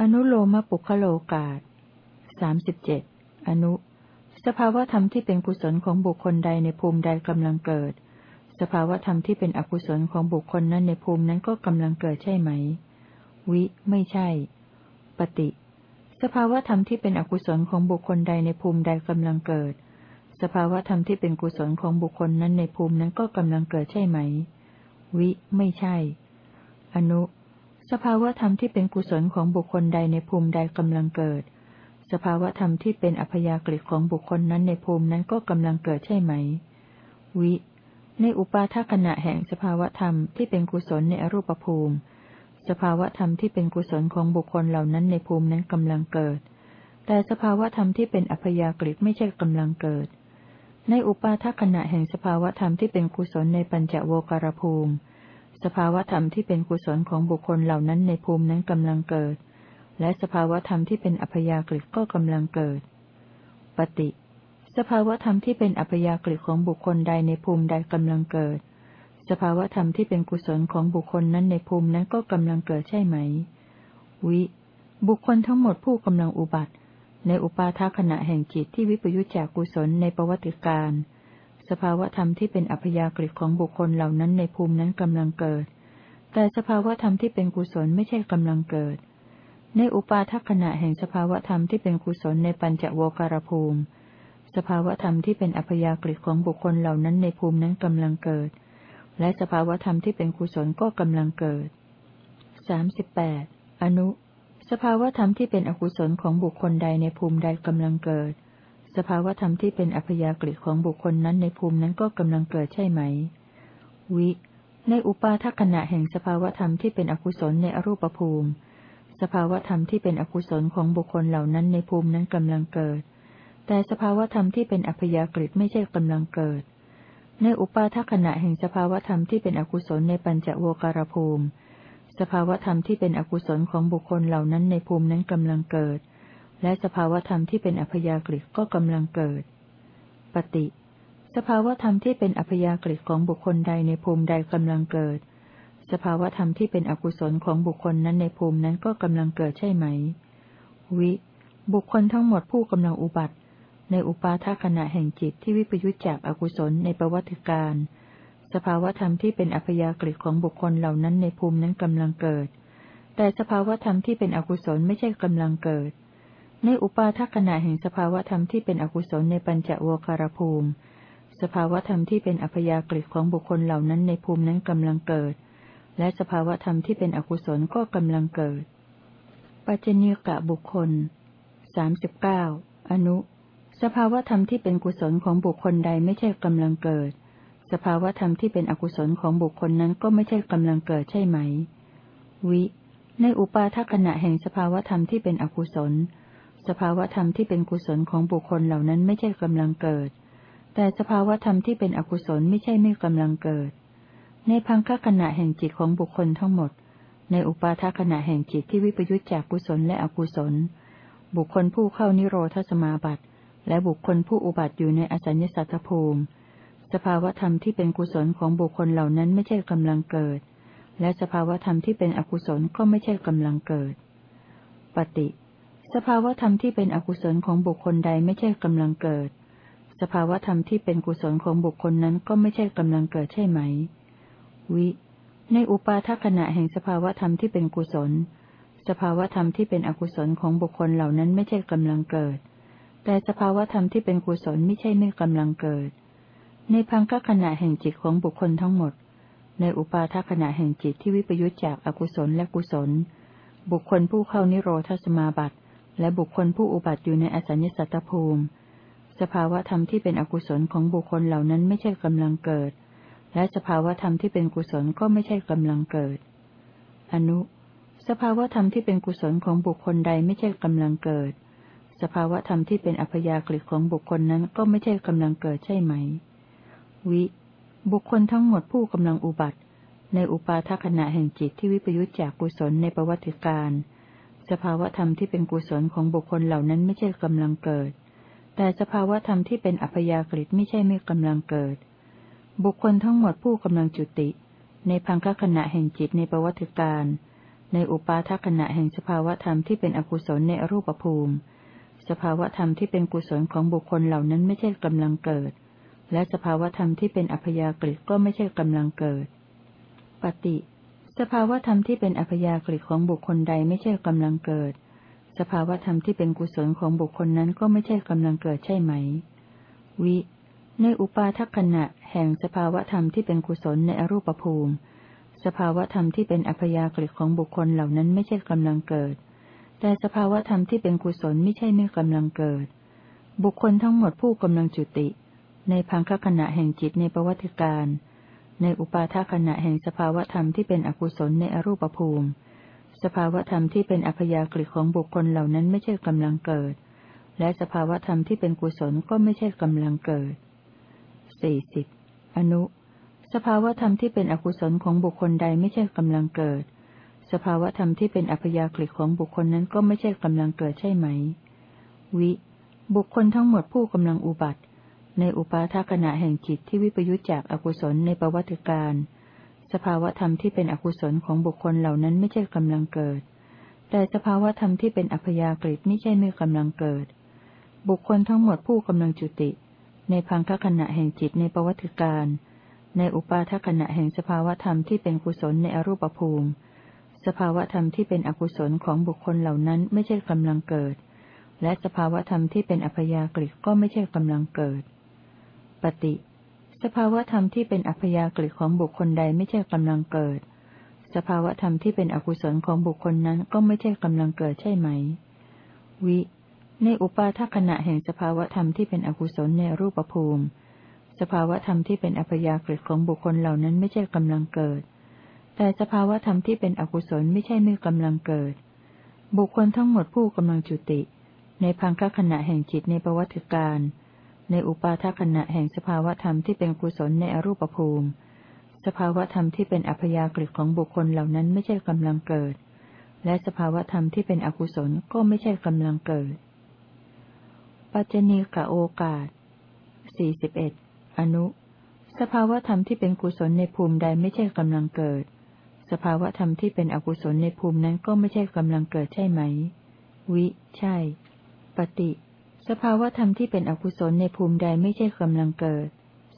อนุโลมปุคโลกาสามสิบเจ็ดอนุ สภาวธรรมที่เป็นกุศลของบุคคลใดในภูมิใดกำลังเกิด สภาวธรรมที่เป็นอกุศลของบุคคลนั้นในภูมินั้นก็กำลังเกิดใช่ไหม วิ ไม่ใช่ ปฏิ สภาวธรรมที่เป็นอกุศลของบุคคลใดในภูมิใดกำลังเกิด สภาวธรรมที่เป็นกุศลของบุคคลนั้นในภูมินั้นก็กำลังเกิดใช่ไหม วิ ไม่ใช่ อนุ สภาวธรรมที่เป็นกุศลของบุคคลใดในภูมิใดกำลังเกิด สภาวธรรมที่เป็นอัพยากฤิของบุคคลนั้นในภูมินั้นก็กำลังเกิดใช่ไหม วิ ในอุปาทขณะแห่งสภาวธรรมที่เป็นกุศลในอรูปภูมิ สภาวธรรมที่เป็นกุศลของบุคคลเหล่านั้นในภูมินั้นกำลังเกิด แต่สภาวธรรมที่เป็นอัพยากฤิไม่ใช่กำลังเกิด ในอุปาทขณะแห่งสภาวธรรมที่เป็นกุศลในปัญจโวการภูมิ สภาวธรรมที่เป็นกุศลของบุคคลเหล่านั้นในภูมินั้นกำลังเกิด และสภาวธรรมที่เป็นอัพยากฤิก็กำลังเกิด ปฏิ สภาวธรรมที่เป็นอัพยากฤิของบุคคลใดในภูมิใดกำลังเกิด สภาวธรรมที่เป็นกุศลของบุคคลนั้นในภูมินั้นก็กำลังเกิดใช่ไหม วิ บุคคลทั้งหมดผู้กำลังอุบัติ ในอุปาทขณะแห่งจิตที่วิปยุจจากกุศลในประวัติการสภาวธรรมที่เป็นอัพยากฤิของบุคคลเหล่านั้นในภูมินั้นกำลังเกิด แต่สภาวธรรมที่เป็นกุศลไม่ใช่กำลังเกิด ในอุปาทขณะแห่งสภาวธรรมที่เป็นกุศลในปัญจโวการภูมิ สภาวธรรมที่เป็นอัพยากฤิของบุคคลเหล่านั้นในภูมินั้นกำลังเกิด และสภาวธรรมที่เป็นกุศลก็กำลังเกิดสาสิบแปดอนุ สภาวธรรมที่เป็นอกุศลของบุคคลใดในภูมิใดกำลังเกิด สภาวธรรมที่เป็นอัพยากฤิของบุคคลนั้นในภูมินั้นก็กำลังเกิดใช่ไหม วิ ในอุปาทขณะแห่งสภาวธรรมที่เป็นอกุศลในอรูปภูมิ ภาวธรรมที่เป็นอกุศลของบุคคลเหล่านั้นในภูมินั้นกำลังเกิด แต่สภาวธรรมที่เป็นอัพยากฤิไม่ใช่กำลังเกิด ในอุปาทขณะแห่งสภาวธรรมที่เป็นอกุศลในปัญจโวการภูมิ สภาวธรรมที่เป็นอกุศลของบุคคลเหล่านั้นในภูมินั้นกำลังเกิด และสภาวธรรมที่เป็นอัพยากฤิก็กำลังเกิด ปฏิ สภาวธรรมที่เป็นอัพยากฤิของบุคคลใดในภูมิใดกำลังเกิด สภาวธรรมที่เป็นอกุศลของบุคคลนั้นในภูมินั้นก็กำลังเกิดใช่ไหม วิ บุคคลทั้งหมดผู้กำลังอุบัติ ในอุปาทขณะแห่งจิตที่วิปยุจจากอากุศลในประวัติการ สภาวธรรมที่เป็นอัพยากฤิของบุคคลเหล่านั้นในภูมินั้นกำลังเกิด แต่สภาวธรรมที่เป็นอกุศลไม่ใช่กำลังเกิด ในอุปาทขณะแห่งสภาวธรรมที่เป็นอกุศลในปัญจโวคารภูมิ สภาวธรรมที่เป็นอัพยากฤิของบุคคลเหล่านั้นในภูมินั้นกำลังเกิด และสภาวธรรมที่เป็นอกุศลก็กำลังเกิด ปัจเจเนกะบุคคลสามสิบเก้าอนุ สภาวธรรมที่เป็นกุศลของบุคคลใดไม่ใช่กำลังเกิด สภาวธรรมที่เป็นอกุศลของบุคคลนั้นก็ไม่ใช่กำลังเกิดใช่ไหม วิ ในอุปาทขณะแห่งสภาวธรรมที่เป็นอกุศล สภาวธรรมที่เป็นกุศลของบุคคลเหล่านั้นไม่ใช่กำลังเกิด แต่สภาวธรรมที่เป็นอกุศลไม่ใช่ไม่กำลังเกิด ในพังคขณะแห่งจิตของบุคคลทั้งหมด ในอุปาทขณะแห่งจิตที่วิปยุจจากกุศลและอกุศล บุคคลผู้เข้านิโรธสมาบัติ และบุคคลผู้อุบัติอยู่ในอสัญญสัตตภูมิ สภาวธรรมที่เป็นกุศลของบุคคลเหล่านั้นไม่ใช่กำลังเกิด และสภาวธรรมที่เป็นอกุศลก็ไม่ใช่กำลังเกิด ปฏิ สภาวธรรมที่เป็นอกุศลของบุคคลใดไม่ใช่กำลังเกิด สภาวธรรมที่เป็นกุศลของบุคคลนั้นก็ไม่ใช่กำลังเกิดใช่ไหม วิ ในอุปาทขณะแห่งสภาวธรรมที่เป็นกุศล สภาวธรรมที่เป็นอกุศลของบุคคลเหล่านั้นไม่ใช่กำลังเกิด แต่สภาวธรรมที่เป็นกุศลไม่ใช่ไม่กำลังเกิด ในพังคขณะแห่งจิตของบุคคลทั้งหมด ในอุปาทขณะแห่งจิตที่วิปยุจจากอกุศลและกุศล บุคคลผู้เข้านิโรธสมาบัติ และบุคคลผู้อุบัติอยู่ในอสัญญสัตตภูมิ สภาวธรรมที่เป็นอกุศลของบุคคลเหล่านั้นไม่ใช่กำลังเกิด และสภาวธรรมที่เป็นกุศลก็ไม่ใช่กำลังเกิด อนุ สภาวธรรมที่เป็นกุศลของบุคคลใดไม่ใช่กำลังเกิด สภาวธรรมที่เป็นอัพยากฤิของบุคคลนั้นก็ไม่ใช่กำลังเกิดใช่ไหม วิ บุคคลทั้งหมดผู้กำลังอุบัติ ในอุปาทขณะแห่งจิตที่วิปยุจจากกุศลในประวัติการสภาวธรรมที่เป็นกุศลของบุคคลเหล่านั้นไม่ใช่กำลังเกิด แต่สภาวธรรมที่เป็นอัพยากฤิไม่ใช่ไม่กำลังเกิด บุคคลทั้งหมดผู้กำลังจุติ ในพังคขณะแห่งจิตในประวัติการ ในอุปาทขณะแห่งสภาวธรรมที่เป็นอกุศลในอรูปภูมิ สภาวธรรมที่เป็นกุศลของบุคคลเหล่านั้นไม่ใช่กำลังเกิด และสภาวธรรมที่เป็นอัพยากฤิก็ไม่ใช่กำลังเกิด ปฏิ สภาวธรรมที่เป็นอัพยากฤิของบุคคลใดไม่ใช่กำลังเกิด สภาวธรรมที่เป็นกุศลของบุคคลนั้นก็ไม่ใช่กำลังเกิดใช่ไหม วิ ในอุปาทัขณะแห่งสภาวธรรมที่เป็นกุศลในอรูปภูมิ สภาวธรรมที่เป็นอัพยากฤิของบุคคลเหล่านั้นไม่ใช่กำลังเกิด แต่สภาวธรรมที่เป็นกุศลไม่ใช่ไม่กำลังเกิด บุคคลทั้งหมดผู้กำลังจุติ ในพังคขณะแห่งจิตในประวัติการ ในอุปาทขณะแห่งสภาวธรรมที่เป็นอกุศลในอรูปภูมิ สภาวธรรมที่เป็นอัพยากฤิของบุคคลเหล่านั้นไม่ใช่กำลังเกิด และสภาวธรรมที่เป็นกุศลก็ไม่ใช่กำลังเกิด สี่สิบอนุ สภาวธรรมที่เป็นอกุศลของบุคคลใดไม่ใช่กำลังเกิด สภาวธรรมที่เป็นอัพยากฤิของบุคคลนั้นก็ไม่ใช่กำลังเกิดใช่ไหม วิ บุคคลทั้งหมดผู้กำลังอุบัติ ในอุปาทขณะแห่งจิตที่วิปยุจจากอกุศลในประวัติการ สภาวธรรมที่เป็นอกุศลของบุคคลเหล่านั้นไม่ใช่กำลังเกิด แต่สภาวธรรมที่เป็นอัพยากฤิไม่ใช่ไม่กำลังเกิด บุคคลทั้งหมดผู้กำลังจุติ ในพังคขณะแห่งจิตในประวัติการ ในอุปาทขณะแห่งสภาวธรรมที่เป็นกุศลในอรูปภูมิ สภาวธรรมที่เป็นอกุศลของบุคคลเหล่านั้นไม่ใช่กำลังเกิด และสภาวธรรมที่เป็นอัพยากฤิก็ไม่ใช่กำลังเกิด ปฏิ สภาวธรรมที่เป็นอัพยากฤิของบุคคลใดไม่ใช่กำลังเกิด สภาวธรรมที่เป็นอกุศลของบุคคลนั้นก็ไม่ใช่กำลังเกิดใช่ไหม วิ ในอุปาทขณะแห่งสภาวธรรมที่เป็นอกุศลในรูปภูมิ สภาวธรรมที่เป็นอัพยากฤิของบุคคลเหล่านั้นไม่ใช่กำลังเกิด แต่สภาวธรรมที่เป็นอกุศลไม่ใช่ไม่กำลังเกิด บุคคลทั้งหมดผู้กำลังจุติ ในพังคขณะแห่งจิตในประวัติการ ในอุปาทขณะแห่งสภาวธรรมที่เป็นกุศลในอรูปภูมิ สภาวธรรมที่เป็นอัพยากฤิของบุคคลเหล่านั้นไม่ใช่กำลังเกิด และสภาวธรรมที่เป็นอกุศลก็ไม่ใช่กำลังเกิด ปัจจณีกะโอกาสสี่สิบเอ็ดอนุ สภาวธรรมที่เป็นกุศลในภูมิใดไม่ใช่กำลังเกิด สภาวธรรมที่เป็นอกุศลในภูมินั้นก็ไม่ใช่กำลังเกิดใช่ไหม วิ ใช่ ปฏิ สภาวธรรมที่เป็นอกุศลในภูมิใดไม่ใช่กำลังเกิด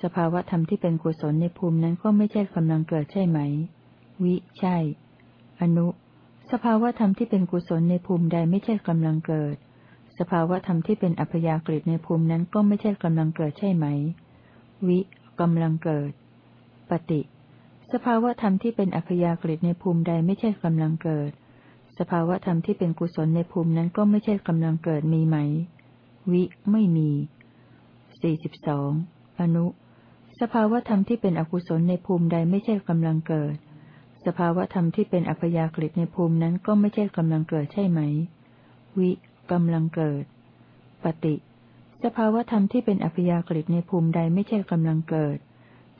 สภาวธรรมที่เป็นกุศลในภูมินั้นก็ไม่ใช่กำลังเกิดใช่ไหม วิ ใช่ อนุ สภาวธรรมที่เป็นกุศลในภูมิใดไม่ใช่กำลังเกิด สภาวธรรมที่เป็นอัพยากฤิในภูมินั้นก็ไม่ใช่กำลังเกิดใช่ไหม วิกำลังเกิด ปฏิ สภาวธรรมที่เป็นอัพยากฤิในภูมิใดไม่ใช่กำลังเกิด สภาวธรรมที่เป็นกุศลในภูมินั้นก็ไม่ใช่กำลังเกิดมีไหม วิไม่มีสี่สิบสองอนุ สภาวธรรมที่เป็นอกุศลในภูมิใดไม่ใช่กำลังเกิด สภาวธรรมที่เป็นอัพยากฤิในภูมินั้นก็ไม่ใช่กำลังเกิดใช่ไหม วิ กำลังเกิด ปฏิ สภาวธรรมที่เป็นอัพยากฤิในภูมิใดไม่ใช่กำลังเกิด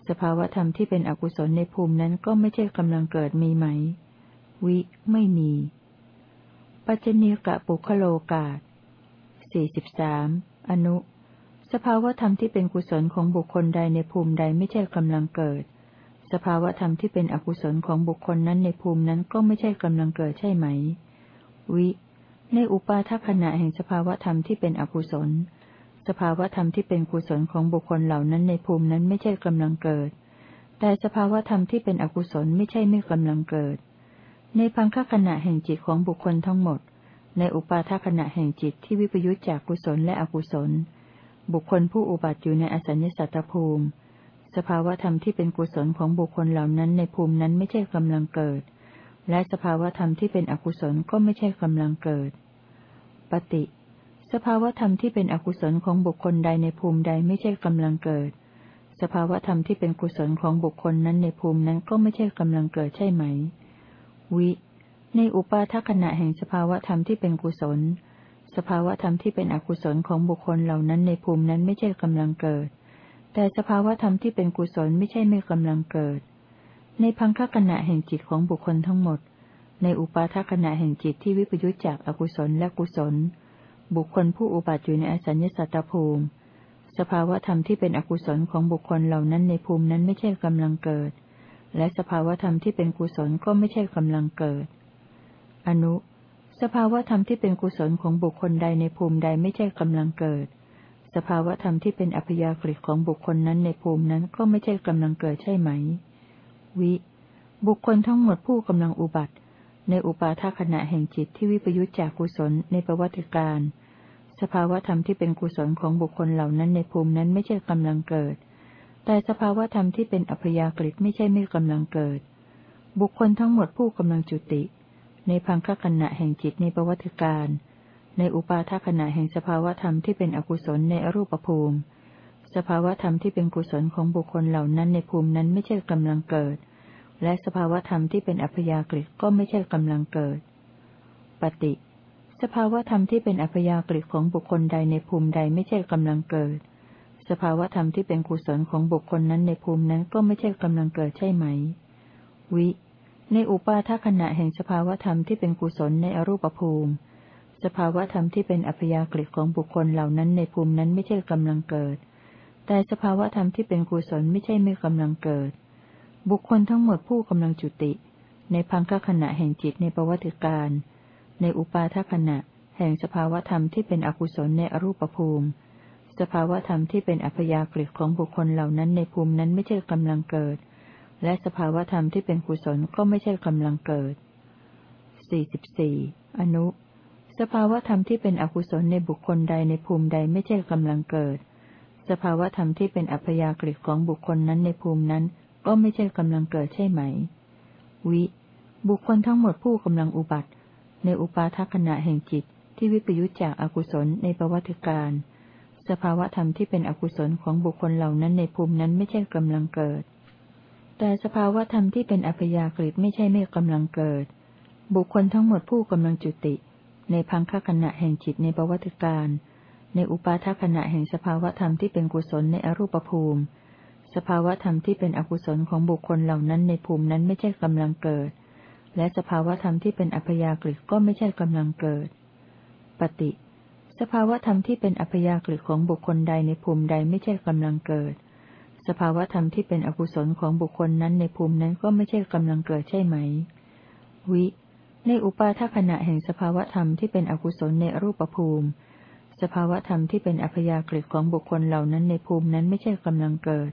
สภาวธรรมที่เป็นอกุศลในภูมินั้นก็ไม่ใช่กำลังเกิดมีไหม วิ ไม่มี ปัจจเนกะปุคโลกาตสี่สิบสามอนุ สภาวธรรมที่เป็นกุศลของบุคคลใดในภูมิใดไม่ใช่กำลังเกิดสสภาวธรรมที่เป็นอกุศลของบุคคลนั้นในภูมินั้นก็ไม่ใช่กำลังเกิดใช่ไหม วิ ในอุปาทขณะแห่งสภาวธรรมที่เป็นอกุศล สภาวธรรมที่เป็นกุศลของบุคคลเหล่านั้นในภูมินั้นไม่ใช่กำลังเกิด แต่สภาวธรรมที่เป็นอกุศลไม่ใช่ไม่กำลังเกิด ในพังคขณะแห่งจิตของบุคคลทั้งหมด ในอุปาทขณะแห่งจิตที่วิปยุจจากกุศลและอกุศล บุคคลผู้อุบัติอยู่ในอสัญญสัตตภูมิ สภาวธรรมที่เป็นกุศลของบุคคลเหล่านั้นในภูมินั้นไม่ใช่กำลังเกิด และสภาวธรรมที่เป็นอกุศลก็ไม่ใช่กำลังเกิด ปฏิ สภาวธรรมที่เป็นอกุศลของบุคคลใดในภูมิใดไม่ใช่กำลังเกิด สภาวธรรมที่เป็นกุศลของบุคคลนั้นในภูมินั้นก็ไม่ใช่กำลังเกิดใช่ไหม วิ ในอุปาทขณะแห่งสภาวธรรมที่เป็นกุศล สภาวธรรมที่เป็นอกุศลของบุคคลเหล่านั้นในภูมินั้นไม่ใช่กำลังเกิด แต่สภาวธรรมที่เป็นกุศลไม่ใช่ไม่กำลังเกิด ในพังคขณะแห่งจิตของบุคคลทั้งหมด ในอุปาทขณะแห่งจิตที่วิปยุจจากอกุศลและกุศล บุคคลผู้อุบัติอยู่ในอสัญญสัตตภูมิ สภาวธรรมที่เป็นอกุศลของบุคคลเหล่านั้นในภูมินั้นไม่ใช่กำลังเกิด และสภาวธรรมที่เป็นกุศลก็ไม่ใช่กำลังเกิด อนุ สภาวธรรมที่เป็นกุศลของบุคคลใดในภูมิใดไม่ใช่กำลังเกิด สภาวธรรมที่เป็นอัพยากฤิของบุคคลนั้นในภูมินั้นก็ไม่ใช่กำลังเกิดใช่ไหม วิ บุคคลทั้งหมดผู้กำลังอุบัติ ในอุปาทขณะแห่งจิตที่วิปยุจจากกุศลในประวัติการสภาวธรรมที่เป็นกุศลของบุคคลเหล่านั้นในภูมินั้นไม่ใช่กำลังเกิด แต่สภาวธรรมที่เป็นอัพยากฤิไม่ใช่ไม่กำลังเกิด บุคคลทั้งหมดผู้กำลังจุติ ในพังคขณะแห่งจิตในประวัติการในอุปาทขณะแห่งสภาวธรรมที่เป็นอกุศลในอรูปภูมิ สภาวธรรมที่เป็นกุศลของบุคคลเหล่านั้นในภูมินั้นไม่ใช่กำลังเกิด และสภาวธรรมที่เป็นอัพยากฤิก็ไม่ใช่กำลังเกิด ปฏิ สภาวธรรมที่เป็นอัพยากฤิของบุคคลใดในภูมิใดไม่ใช่กำลังเกิด สภาวธรรมที่เป็นกุศลของบุคคลนั้นในภูมินั้นก็ไม่ใช่กำลังเกิดใช่ไหม วิ ในอุปาทขณะแห่งสภาวธรรมที่เป็นกุศลในอรูปภูมิ สภาวธรรมที่เป็นอัพยากฤิของบุคคลเหล่านั้นในภูมินั้นไม่ใช่กำลังเกิด แต่สภาวธรรมที่เป็นกุศลไม่ใช่ไม่กำลังเกิด บุคคลทั้งหมดผู้กำลังจุติ ในพังคขณะแห่งจิตในประวัติการ ในอุปาทขณะ แห่งสภาวธรรมที่เป็นอกุศลในอรูปภูมิ สภาวธรรมที่เป็นอัพยากฤิของบุคคลเหล่านั้นในภูมินั้นไม่ใช่กำลังเกิด และสภาวธรรมที่เป็นกุศลก็ไม่ใช่กำลังเกิดสี่สิบสี่อนุ สภาวธรรมที่เป็นอกุศลในบุคคลใดในภูมิใดไม่ใช่กำลังเกิด สภาวธรรมที่เป็นอัพยากฤิของบุคคลนั้นในภูมินั้น ก็ไม่ใช่กำลังเกิดใช่ไหม วิ บุคคลทั้งหมดผู้กำลังอุบัติ ในอุปาทขณะแห่งจิตที่วิปยุจจากอากุศลในประวัติการ สภาวธรรมที่เป็นอกุศลของบุคคลเหล่านั้นในภูมินั้นไม่ใช่กำลังเกิด แต่สภาวธรรมที่เป็นอัพยากฤิไม่ใช่ไม่กำลังเกิด บุคคลทั้งหมดผู้กำลังจุติ ในพังคขณะแห่งจิตในประวัติการ ในอุปาทขณะแห่งสภาวธรรมที่เป็นกุศลในอรูปภูมิ สภาวธรรมที่เป็นอกุศลของบุคคลเหล่านั้นในภูมินั้นไม่ใช่กำลังเกิด และสภาวธรรมที่เป็นอัพยากฤิก็ไม่ใช่กำลังเกิด ปฏิ สภาวธรรมที่เป็นอัพยากฤิของบุคคลใดในภูมิใดไม่ใช่กำลังเกิด สภาวธรรมที่เป็นอกุศลของบุคคลนั้นในภูมินั้นก็ไม่ใช่กำลังเกิดใช่ไหม วิ ในอุปาทขณะแห่งสภาวธรรมที่เป็นอกุศลในรูปภูมิ สภาวธรรมที่เป็นอัพยากฤิของบุคคลเหล่านั้นในภูมินั้นไม่ใช่กำลังเกิด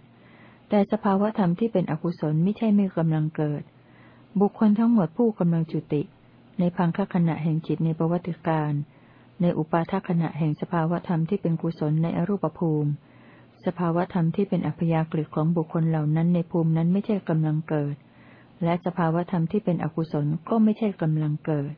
แต่สภาวธรรมที่เป็นอกุศลไม่ใช่ไม่กำลังเกิด บุคคลทั้งหมดผู้กำลังจุติ ในพังคขณะแห่งจิตในประวัติการ ในอุปาทขณะแห่งสภาวธรรมที่เป็นกุศลในอรูปภูมิ สภาวธรรมที่เป็นอัพยากฤิของบุคคลเหล่านั้นในภูมินั้นไม่ใช่กำลังเกิด และสภาวธรรมที่เป็นอกุศลก็ไม่ใช่กำลังเกิด